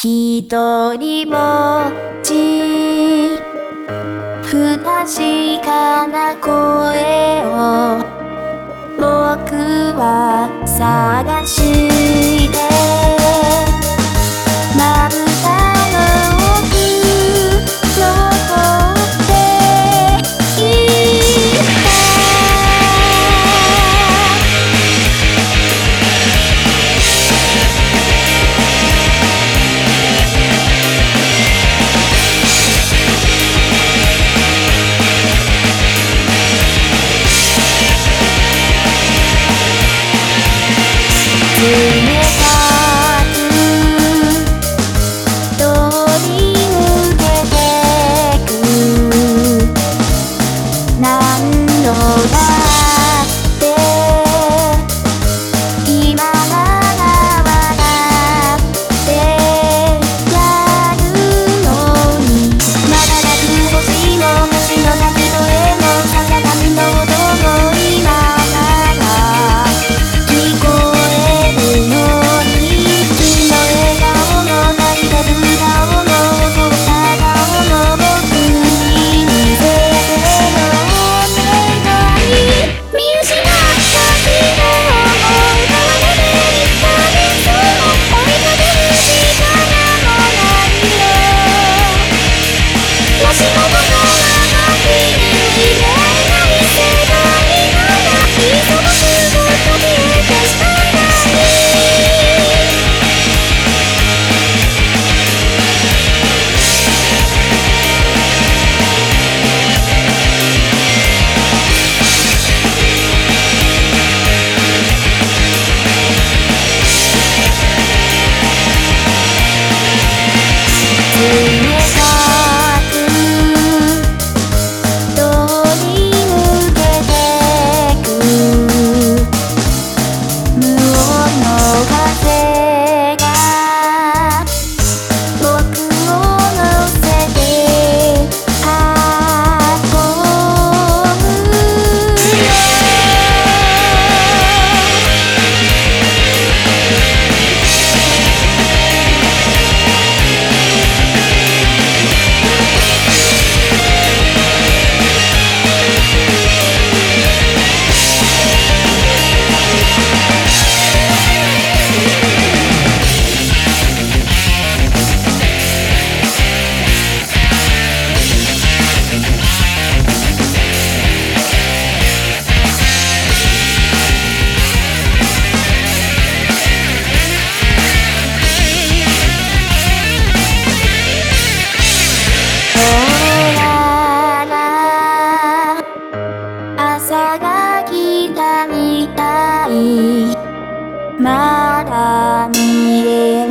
ひとりぼっち。不確かな声を僕は探し。so bad. から見える